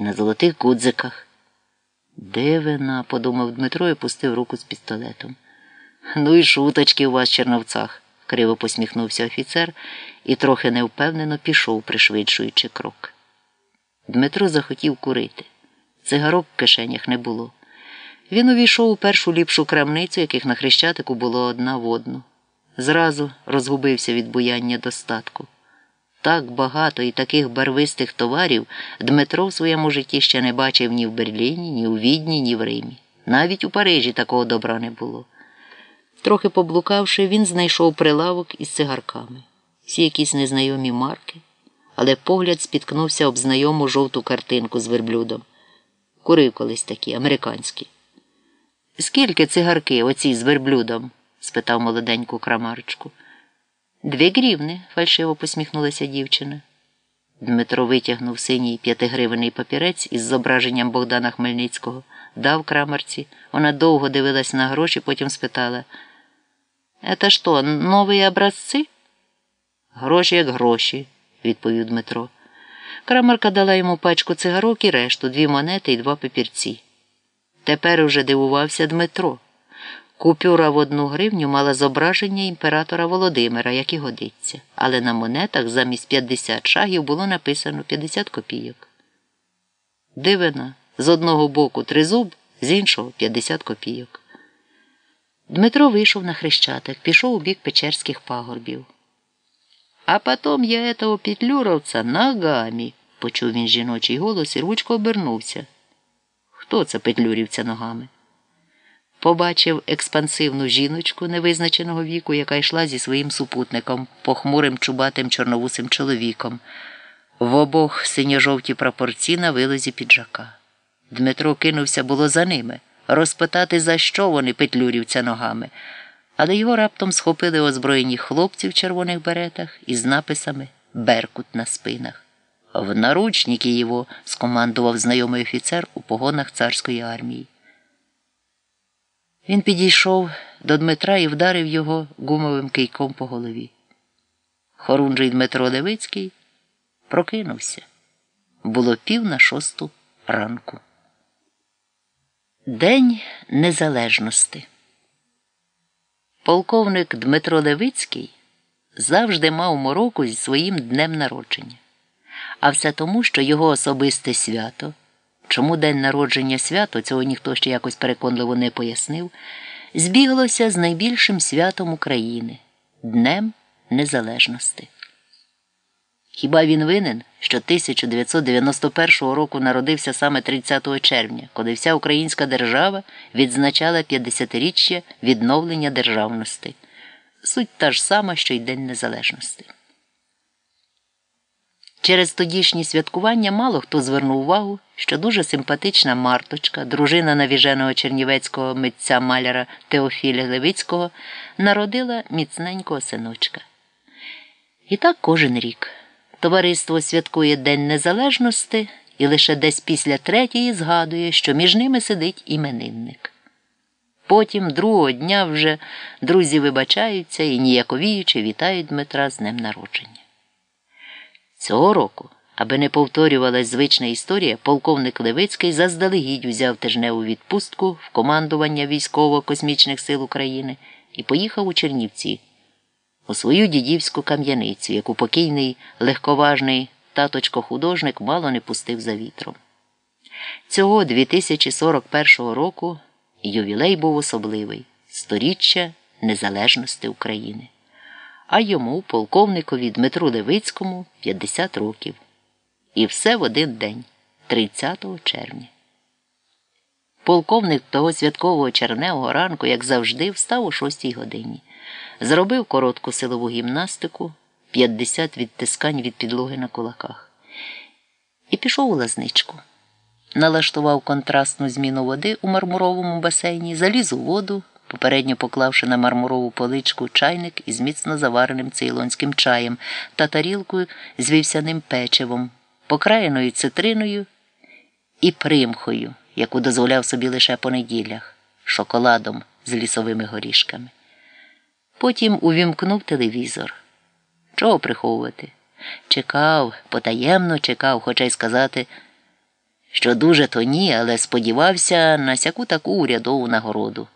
і на золотих гудзиках. Дивина, подумав Дмитро і пустив руку з пістолетом. Ну і шуточки у вас, Черновцах, криво посміхнувся офіцер і трохи невпевнено пішов, пришвидшуючи крок. Дмитро захотів курити. Цигарок в кишенях не було. Він увійшов у першу ліпшу крамницю, яких на хрещатику було одна в одну. Зразу розгубився від буяння достатку. Так багато і таких барвистих товарів Дмитро в своєму житті ще не бачив ні в Берліні, ні у Відні, ні в Римі. Навіть у Парижі такого добра не було. Трохи поблукавши, він знайшов прилавок із цигарками, всі якісь незнайомі марки, але погляд спіткнувся об знайому жовту картинку з верблюдом. Курив колись такі, американські. Скільки цигарки оці з верблюдом? спитав молоденьку крамарочку. Дві грівни, фальшиво посміхнулася дівчина. Дмитро витягнув синій п'ятигривений папірець із зображенням Богдана Хмельницького, дав крамарці. Вона довго дивилась на гроші, потім спитала. «Это що, нові образці? Гроші як гроші, відповів Дмитро. Крамарка дала йому пачку цигарок і решту, дві монети і два папірці. Тепер уже дивувався Дмитро. Купюра в одну гривню мала зображення імператора Володимира, як і годиться, але на монетах замість 50 шагів було написано 50 копійок. Дивина, з одного боку тризуб, з іншого 50 копійок. Дмитро вийшов на хрещатик, пішов у бік печерських пагорбів. А потом я этого петлюровця ногами, почув він жіночий голос і ручко обернувся. Хто це петлюрівця ногами? Побачив експансивну жіночку невизначеного віку, яка йшла зі своїм супутником, похмурим чубатим чорновусим чоловіком, в обох синьо-жовті прапорці на вилозі піджака. Дмитро кинувся було за ними, розпитати, за що вони петлюрівця ногами, але його раптом схопили озброєні хлопці в червоних беретах із написами Беркут на спинах. В наручники його скомандував знайомий офіцер у погонах царської армії. Він підійшов до Дмитра і вдарив його гумовим кийком по голові. Хорунжий Дмитро Левицький прокинувся. Було пів на шосту ранку. День Незалежності. Полковник Дмитро Левицький завжди мав мороку зі своїм днем народження. А все тому, що його особисте свято. Чому день народження свято, цього ніхто ще якось переконливо не пояснив, збіглося з найбільшим святом України Днем Незалежності. Хіба він винен, що 1991 року народився саме 30 червня, коли вся українська держава відзначала 50-річчя відновлення державності? Суть та ж сама, що й День Незалежності. Через тодішні святкування мало хто звернув увагу, що дуже симпатична Марточка, дружина навіженого чернівецького митця маляра Теофіля Левицького, народила міцненького синочка. І так кожен рік товариство святкує День Незалежності і лише десь після третьої згадує, що між ними сидить іменинник. Потім, другого дня, вже друзі вибачаються і ніяковіючи вітають Дмитра з днем народження. Цього року, аби не повторювалась звична історія, полковник Левицький заздалегідь узяв тижневу відпустку в командування військово-космічних сил України і поїхав у Чернівці у свою дідівську кам'яницю, яку покійний легковажний таточко-художник мало не пустив за вітром. Цього 2041 року ювілей був особливий сторіччя незалежності України а йому, полковникові Дмитру Левицькому, 50 років. І все в один день, 30 червня. Полковник того святкового черневого ранку, як завжди, встав о 6 годині, зробив коротку силову гімнастику, 50 відтискань від підлоги на кулаках, і пішов у лазничку. Налаштував контрастну зміну води у мармуровому басейні, заліз у воду попередньо поклавши на мармурову поличку чайник із міцно завареним цейлонським чаєм та тарілкою з вівсяним печивом, покраєною цитриною і примхою, яку дозволяв собі лише по неділях, шоколадом з лісовими горішками. Потім увімкнув телевізор. Чого приховувати? Чекав, потаємно чекав, хоча й сказати, що дуже то ні, але сподівався на сяку таку урядову нагороду.